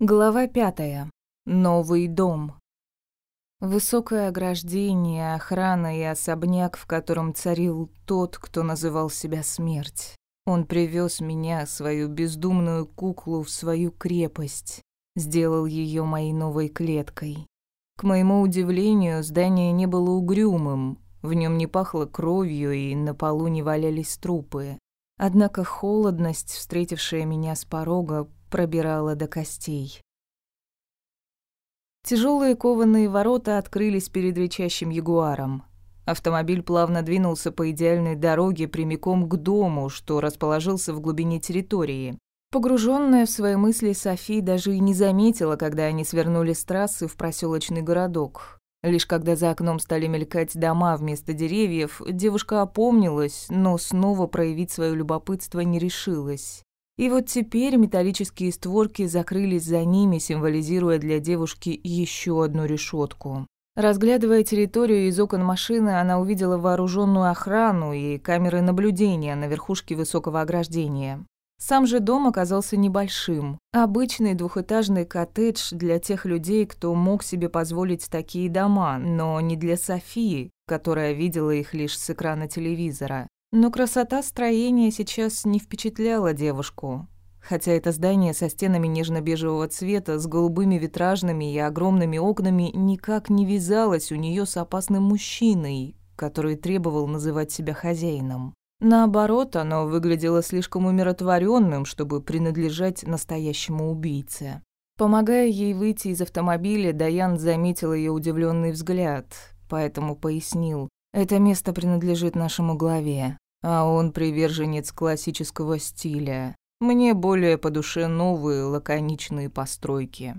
Глава пятая. Новый дом. Высокое ограждение, охрана и особняк, в котором царил тот, кто называл себя смерть. Он привез меня, свою бездумную куклу, в свою крепость, сделал ее моей новой клеткой. К моему удивлению, здание не было угрюмым, в нем не пахло кровью и на полу не валялись трупы. Однако холодность, встретившая меня с порога, пробирала до костей. Тяжелые кованые ворота открылись перед рычащим ягуаром. Автомобиль плавно двинулся по идеальной дороге прямиком к дому, что расположился в глубине территории. Погруженная в свои мысли Софи даже и не заметила, когда они свернули с трассы в проселочный городок. Лишь когда за окном стали мелькать дома вместо деревьев, девушка опомнилась, но снова проявить свое любопытство не решилась. И вот теперь металлические створки закрылись за ними, символизируя для девушки еще одну решетку. Разглядывая территорию из окон машины, она увидела вооруженную охрану и камеры наблюдения на верхушке высокого ограждения. Сам же дом оказался небольшим. Обычный двухэтажный коттедж для тех людей, кто мог себе позволить такие дома, но не для Софии, которая видела их лишь с экрана телевизора. Но красота строения сейчас не впечатляла девушку. Хотя это здание со стенами нежно-бежевого цвета, с голубыми витражными и огромными окнами никак не вязалось у нее с опасным мужчиной, который требовал называть себя хозяином. Наоборот, оно выглядело слишком умиротворенным, чтобы принадлежать настоящему убийце. Помогая ей выйти из автомобиля, Даян заметил ее удивленный взгляд, поэтому пояснил. Это место принадлежит нашему главе, а он приверженец классического стиля. Мне более по душе новые лаконичные постройки.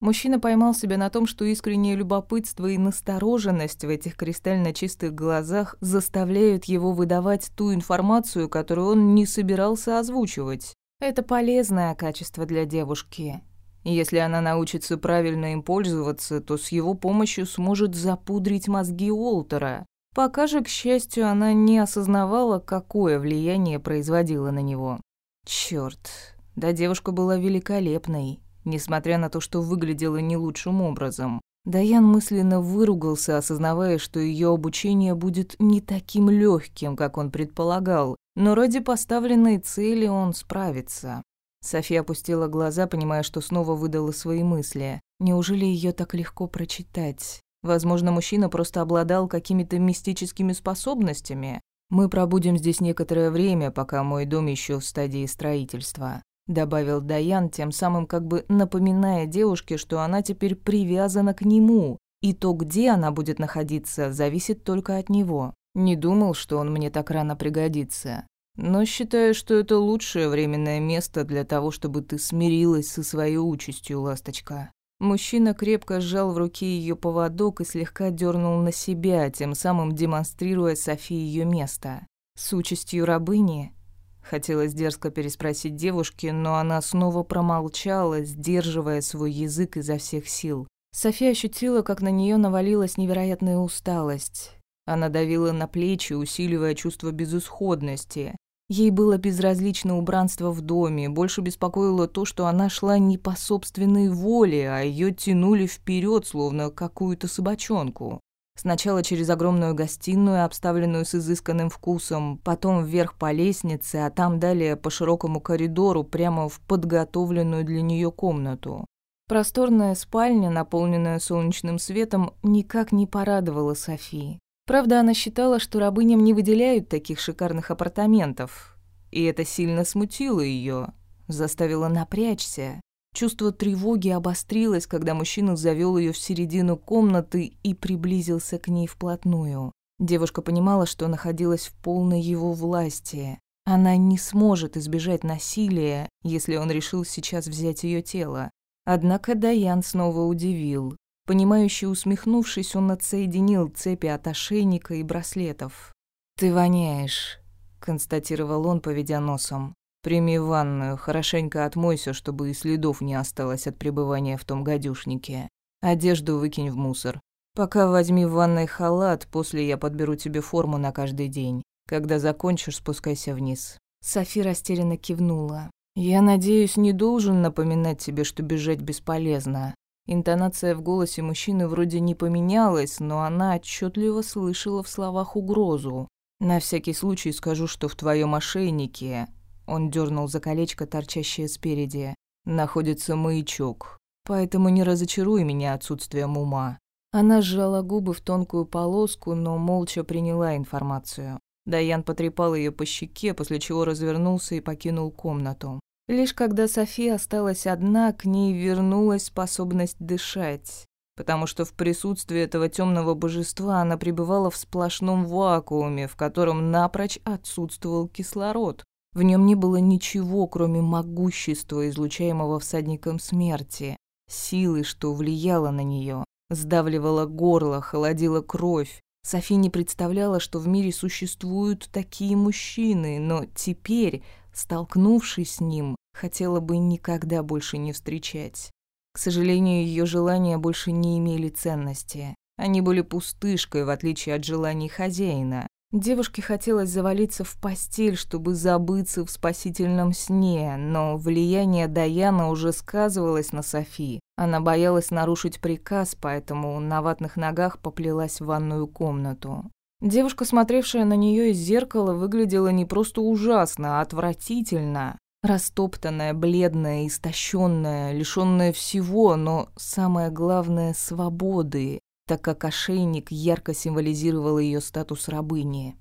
Мужчина поймал себя на том, что искреннее любопытство и настороженность в этих кристально чистых глазах заставляют его выдавать ту информацию, которую он не собирался озвучивать. Это полезное качество для девушки. Если она научится правильно им пользоваться, то с его помощью сможет запудрить мозги Уолтера. Пока же, к счастью, она не осознавала, какое влияние производила на него. Чёрт, да девушка была великолепной, несмотря на то, что выглядела не лучшим образом. Даян мысленно выругался, осознавая, что ее обучение будет не таким легким, как он предполагал, но ради поставленной цели он справится. София опустила глаза, понимая, что снова выдала свои мысли. Неужели ее так легко прочитать? Возможно, мужчина просто обладал какими-то мистическими способностями. Мы пробудем здесь некоторое время, пока мой дом еще в стадии строительства», добавил Даян, тем самым как бы напоминая девушке, что она теперь привязана к нему, и то, где она будет находиться, зависит только от него. Не думал, что он мне так рано пригодится. Но считаю, что это лучшее временное место для того, чтобы ты смирилась со своей участью, ласточка. Мужчина крепко сжал в руке ее поводок и слегка дернул на себя, тем самым демонстрируя Софии ее место. С участью рабыни Хотелось дерзко переспросить девушке, но она снова промолчала, сдерживая свой язык изо всех сил. София ощутила, как на нее навалилась невероятная усталость. Она давила на плечи, усиливая чувство безысходности. Ей было безразлично убранство в доме, больше беспокоило то, что она шла не по собственной воле, а ее тянули вперед, словно какую-то собачонку. Сначала через огромную гостиную, обставленную с изысканным вкусом, потом вверх по лестнице, а там далее по широкому коридору, прямо в подготовленную для нее комнату. Просторная спальня, наполненная солнечным светом, никак не порадовала Софии. Правда, она считала, что рабыням не выделяют таких шикарных апартаментов. И это сильно смутило ее, заставило напрячься. Чувство тревоги обострилось, когда мужчина завел ее в середину комнаты и приблизился к ней вплотную. Девушка понимала, что находилась в полной его власти. Она не сможет избежать насилия, если он решил сейчас взять ее тело. Однако Даян снова удивил. Понимающе усмехнувшись, он отсоединил цепи от ошейника и браслетов. «Ты воняешь», — констатировал он, поведя носом. «Прими ванную, хорошенько отмойся, чтобы и следов не осталось от пребывания в том гадюшнике. Одежду выкинь в мусор. Пока возьми в ванной халат, после я подберу тебе форму на каждый день. Когда закончишь, спускайся вниз». Софи растерянно кивнула. «Я надеюсь, не должен напоминать тебе, что бежать бесполезно». Интонация в голосе мужчины вроде не поменялась, но она отчетливо слышала в словах угрозу. «На всякий случай скажу, что в твоем ошейнике...» Он дернул за колечко, торчащее спереди. «Находится маячок. Поэтому не разочаруй меня отсутствием ума». Она сжала губы в тонкую полоску, но молча приняла информацию. Даян потрепал ее по щеке, после чего развернулся и покинул комнату. Лишь когда София осталась одна, к ней вернулась способность дышать, потому что в присутствии этого темного божества она пребывала в сплошном вакууме, в котором напрочь отсутствовал кислород. В нем не было ничего, кроме могущества, излучаемого всадником смерти, силы, что влияло на нее, сдавливало горло, холодило кровь, Софи не представляла, что в мире существуют такие мужчины, но теперь, столкнувшись с ним, хотела бы никогда больше не встречать. К сожалению, ее желания больше не имели ценности. Они были пустышкой, в отличие от желаний хозяина. Девушке хотелось завалиться в постель, чтобы забыться в спасительном сне, но влияние Даяна уже сказывалось на Софи. Она боялась нарушить приказ, поэтому на ватных ногах поплелась в ванную комнату. Девушка, смотревшая на нее из зеркала, выглядела не просто ужасно, а отвратительно. Растоптанная, бледная, истощенная, лишенная всего, но самое главное — свободы так как ошейник ярко символизировал ее статус рабыни.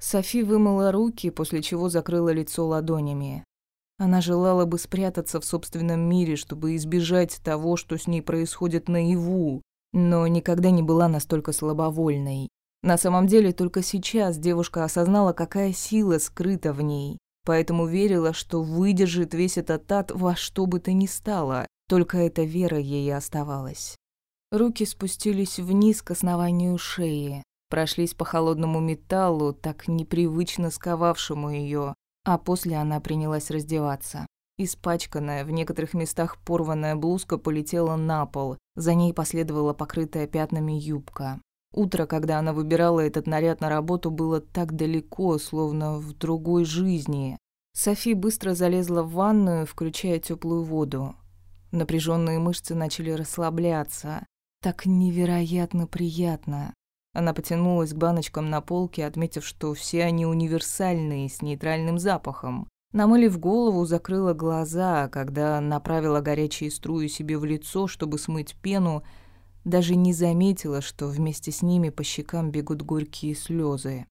Софи вымыла руки, после чего закрыла лицо ладонями. Она желала бы спрятаться в собственном мире, чтобы избежать того, что с ней происходит наяву, но никогда не была настолько слабовольной. На самом деле, только сейчас девушка осознала, какая сила скрыта в ней, поэтому верила, что выдержит весь этот ад во что бы то ни стало, только эта вера ей оставалась. Руки спустились вниз к основанию шеи, прошлись по холодному металлу, так непривычно сковавшему ее, а после она принялась раздеваться. Испачканная, в некоторых местах порванная блузка полетела на пол, за ней последовала покрытая пятнами юбка. Утро, когда она выбирала этот наряд на работу, было так далеко, словно в другой жизни. Софи быстро залезла в ванную, включая теплую воду. Напряженные мышцы начали расслабляться. Так невероятно приятно. Она потянулась к баночкам на полке, отметив, что все они универсальные, с нейтральным запахом. Намылив голову, закрыла глаза, когда направила горячие струи себе в лицо, чтобы смыть пену, даже не заметила, что вместе с ними по щекам бегут горькие слезы.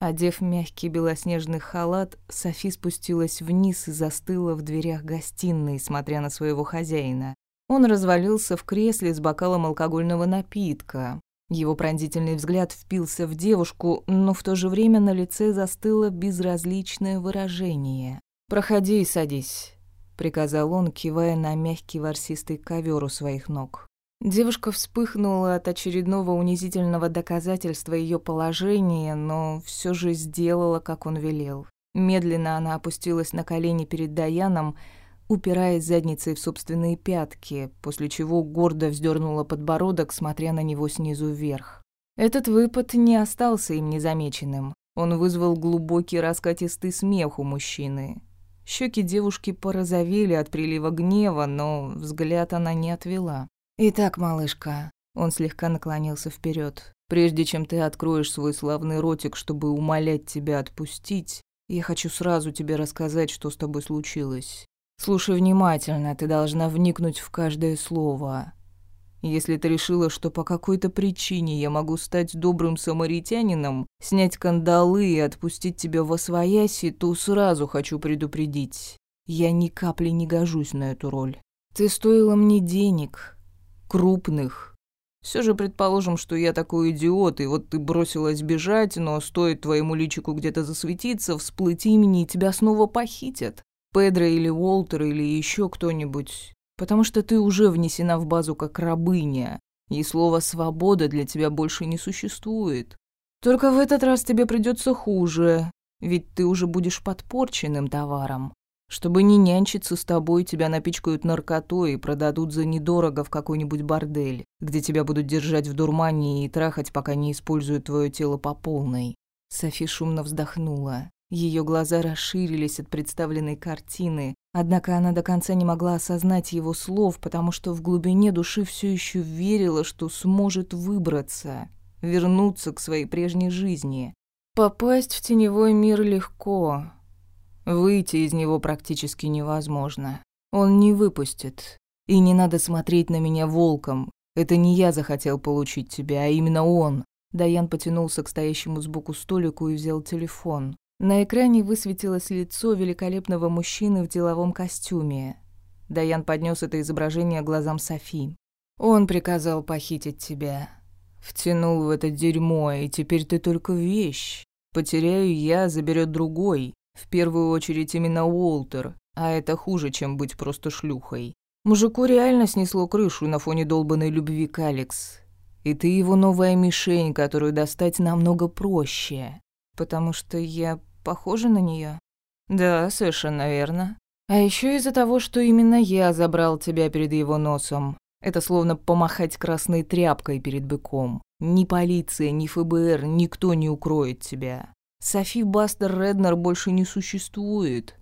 Одев мягкий белоснежный халат, Софи спустилась вниз и застыла в дверях гостиной, смотря на своего хозяина. Он развалился в кресле с бокалом алкогольного напитка. Его пронзительный взгляд впился в девушку, но в то же время на лице застыло безразличное выражение. «Проходи и садись», — приказал он, кивая на мягкий ворсистый ковер у своих ног. Девушка вспыхнула от очередного унизительного доказательства ее положения, но все же сделала, как он велел. Медленно она опустилась на колени перед Даяном, упираясь задницей в собственные пятки, после чего гордо вздернула подбородок, смотря на него снизу вверх. Этот выпад не остался им незамеченным. Он вызвал глубокий раскатистый смех у мужчины. Щеки девушки порозовели от прилива гнева, но взгляд она не отвела. «Итак, малышка», — он слегка наклонился вперед. «Прежде чем ты откроешь свой славный ротик, чтобы умолять тебя отпустить, я хочу сразу тебе рассказать, что с тобой случилось. Слушай внимательно, ты должна вникнуть в каждое слово. Если ты решила, что по какой-то причине я могу стать добрым самаритянином, снять кандалы и отпустить тебя во свояси, то сразу хочу предупредить. Я ни капли не гожусь на эту роль. Ты стоила мне денег. Крупных. Все же предположим, что я такой идиот, и вот ты бросилась бежать, но стоит твоему личику где-то засветиться, всплыть имени, и тебя снова похитят. Педро или Уолтер или еще кто-нибудь, потому что ты уже внесена в базу как рабыня, и слово «свобода» для тебя больше не существует. Только в этот раз тебе придется хуже, ведь ты уже будешь подпорченным товаром. Чтобы не нянчиться с тобой, тебя напичкают наркотой и продадут за недорого в какой-нибудь бордель, где тебя будут держать в дурмане и трахать, пока не используют твое тело по полной. Софи шумно вздохнула. Ее глаза расширились от представленной картины, однако она до конца не могла осознать его слов, потому что в глубине души все еще верила, что сможет выбраться, вернуться к своей прежней жизни. Попасть в теневой мир легко, выйти из него практически невозможно. Он не выпустит. И не надо смотреть на меня волком. Это не я захотел получить тебя, а именно он. Даян потянулся к стоящему сбоку столику и взял телефон. На экране высветилось лицо великолепного мужчины в деловом костюме. Даян поднес это изображение глазам Софи. «Он приказал похитить тебя. Втянул в это дерьмо, и теперь ты только вещь. Потеряю я, заберет другой. В первую очередь именно Уолтер, а это хуже, чем быть просто шлюхой. Мужику реально снесло крышу на фоне долбанной любви к Алекс. И ты его новая мишень, которую достать намного проще. Потому что я похожа на нее. Да, совершенно верно. А еще из-за того, что именно я забрал тебя перед его носом. Это словно помахать красной тряпкой перед быком. Ни полиция, ни ФБР, никто не укроет тебя. Софи Бастер Реднер больше не существует.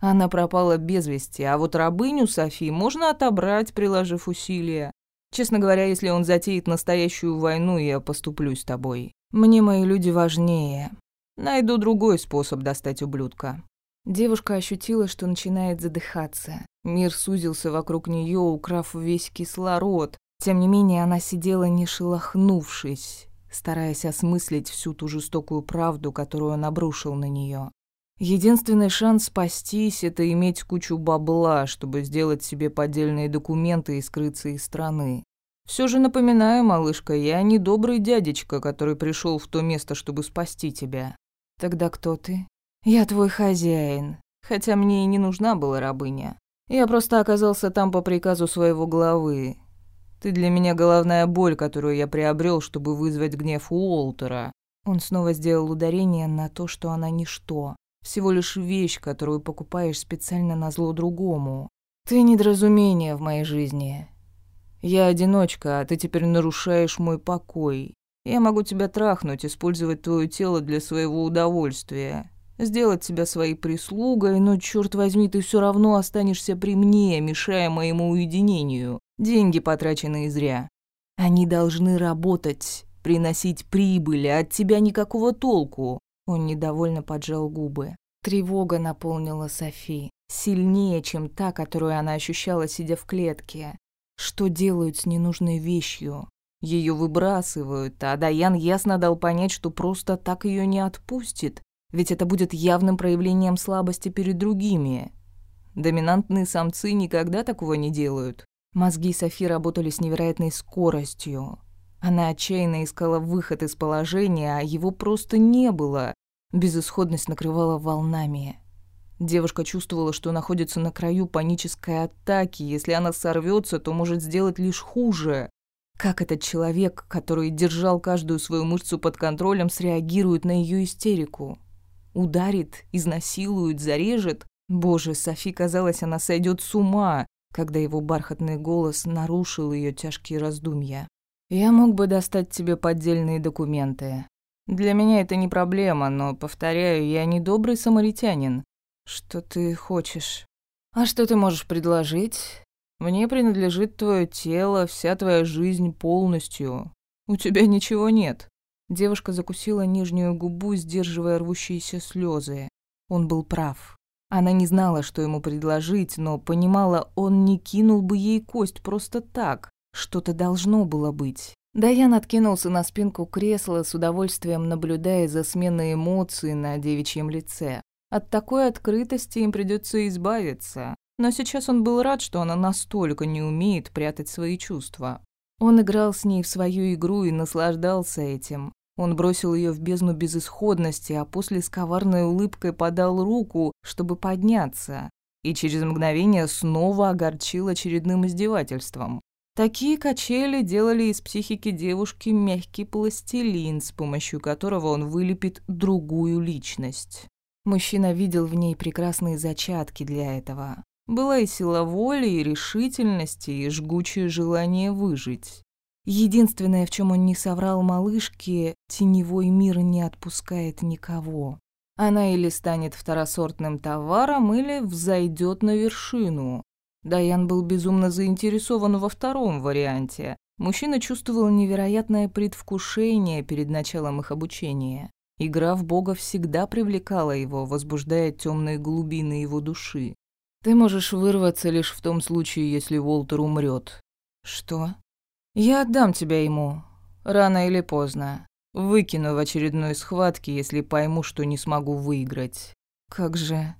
Она пропала без вести, а вот рабыню Софи можно отобрать, приложив усилия. Честно говоря, если он затеет настоящую войну, я поступлю с тобой. Мне мои люди важнее. Найду другой способ достать ублюдка». Девушка ощутила, что начинает задыхаться. Мир сузился вокруг нее, украв весь кислород. Тем не менее, она сидела не шелохнувшись, стараясь осмыслить всю ту жестокую правду, которую он обрушил на нее. Единственный шанс спастись — это иметь кучу бабла, чтобы сделать себе поддельные документы и скрыться из страны. Все же напоминаю, малышка, я не добрый дядечка, который пришел в то место, чтобы спасти тебя. Тогда кто ты? Я твой хозяин. Хотя мне и не нужна была рабыня. Я просто оказался там по приказу своего главы. Ты для меня головная боль, которую я приобрел, чтобы вызвать гнев Уолтера. Он снова сделал ударение на то, что она ничто. Всего лишь вещь, которую покупаешь специально на зло другому. Ты недоразумение в моей жизни. Я одиночка, а ты теперь нарушаешь мой покой. Я могу тебя трахнуть, использовать твое тело для своего удовольствия, сделать тебя своей прислугой, но, черт возьми, ты все равно останешься при мне, мешая моему уединению. Деньги потраченные зря. Они должны работать, приносить прибыль, а от тебя никакого толку. Он недовольно поджал губы. Тревога наполнила Софи. Сильнее, чем та, которую она ощущала, сидя в клетке. Что делают с ненужной вещью? Ее выбрасывают, а Даян ясно дал понять, что просто так ее не отпустит, ведь это будет явным проявлением слабости перед другими. Доминантные самцы никогда такого не делают. Мозги Софи работали с невероятной скоростью. Она отчаянно искала выход из положения, а его просто не было. Безысходность накрывала волнами. Девушка чувствовала, что находится на краю панической атаки. Если она сорвется, то может сделать лишь хуже. Как этот человек, который держал каждую свою мышцу под контролем, среагирует на ее истерику? Ударит, изнасилует, зарежет? Боже, Софи казалось, она сойдет с ума, когда его бархатный голос нарушил ее тяжкие раздумья. «Я мог бы достать тебе поддельные документы. Для меня это не проблема, но, повторяю, я не добрый самаритянин. Что ты хочешь? А что ты можешь предложить? Мне принадлежит твое тело, вся твоя жизнь полностью. У тебя ничего нет». Девушка закусила нижнюю губу, сдерживая рвущиеся слезы. Он был прав. Она не знала, что ему предложить, но понимала, он не кинул бы ей кость просто так. Что-то должно было быть. Даян откинулся на спинку кресла, с удовольствием наблюдая за сменой эмоций на девичьем лице. От такой открытости им придется избавиться. Но сейчас он был рад, что она настолько не умеет прятать свои чувства. Он играл с ней в свою игру и наслаждался этим. Он бросил ее в бездну безысходности, а после с коварной улыбкой подал руку, чтобы подняться, и через мгновение снова огорчил очередным издевательством. Такие качели делали из психики девушки мягкий пластилин, с помощью которого он вылепит другую личность. Мужчина видел в ней прекрасные зачатки для этого. Была и сила воли, и решительности, и жгучее желание выжить. Единственное, в чем он не соврал малышке, теневой мир не отпускает никого. Она или станет второсортным товаром, или взойдет на вершину. Даян был безумно заинтересован во втором варианте. Мужчина чувствовал невероятное предвкушение перед началом их обучения. Игра в Бога всегда привлекала его, возбуждая темные глубины его души. Ты можешь вырваться лишь в том случае, если Уолтер умрет. Что? Я отдам тебя ему. Рано или поздно. Выкину в очередной схватке, если пойму, что не смогу выиграть. Как же...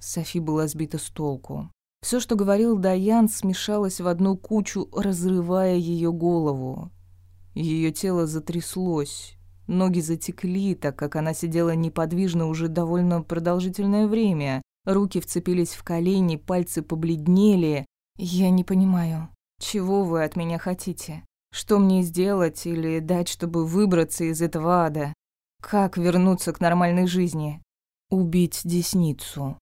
Софи была сбита с толку. Все, что говорил Даян, смешалось в одну кучу, разрывая ее голову. Ее тело затряслось, ноги затекли, так как она сидела неподвижно уже довольно продолжительное время. Руки вцепились в колени, пальцы побледнели. «Я не понимаю, чего вы от меня хотите? Что мне сделать или дать, чтобы выбраться из этого ада? Как вернуться к нормальной жизни?» «Убить десницу»,